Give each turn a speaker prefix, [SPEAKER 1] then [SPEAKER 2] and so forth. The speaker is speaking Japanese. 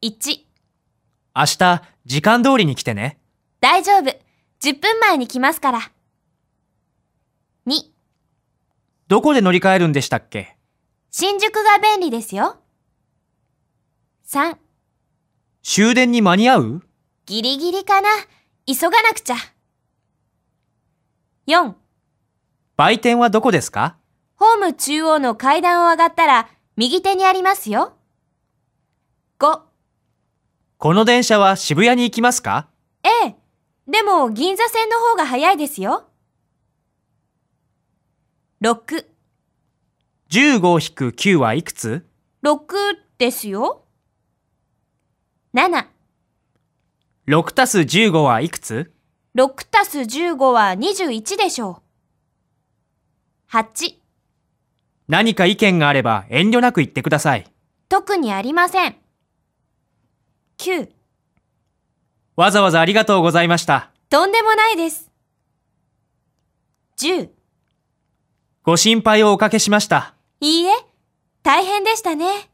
[SPEAKER 1] 1、
[SPEAKER 2] 明日、時間通りに来てね。
[SPEAKER 1] 大丈夫。10分前に来ますから。2、
[SPEAKER 2] どこで乗り換えるんでしたっけ？
[SPEAKER 1] 新宿が便利ですよ。3、
[SPEAKER 2] 終電に間に合う？
[SPEAKER 1] ギリギリかな。急がなくちゃ。4、
[SPEAKER 2] 売店はどこですか？
[SPEAKER 1] ホーム中央の階段を上がったら右手にありますよ。5、
[SPEAKER 2] この電車は渋谷に行きますか？
[SPEAKER 1] ええ。でも銀座線の方が早いですよ。6、
[SPEAKER 2] 15-9はいくつ
[SPEAKER 1] ？6ですよ。7、
[SPEAKER 2] ?6 たす15はいくつ
[SPEAKER 1] ？6たす15は21でしょう。8、
[SPEAKER 2] 何か意見があれば遠慮なく言ってください。
[SPEAKER 1] 特にありません。9、
[SPEAKER 2] わざわざありがとうございました。
[SPEAKER 1] とんでもないです。10、
[SPEAKER 2] ご心配をおかけしました。
[SPEAKER 1] いいえ、大変でしたね。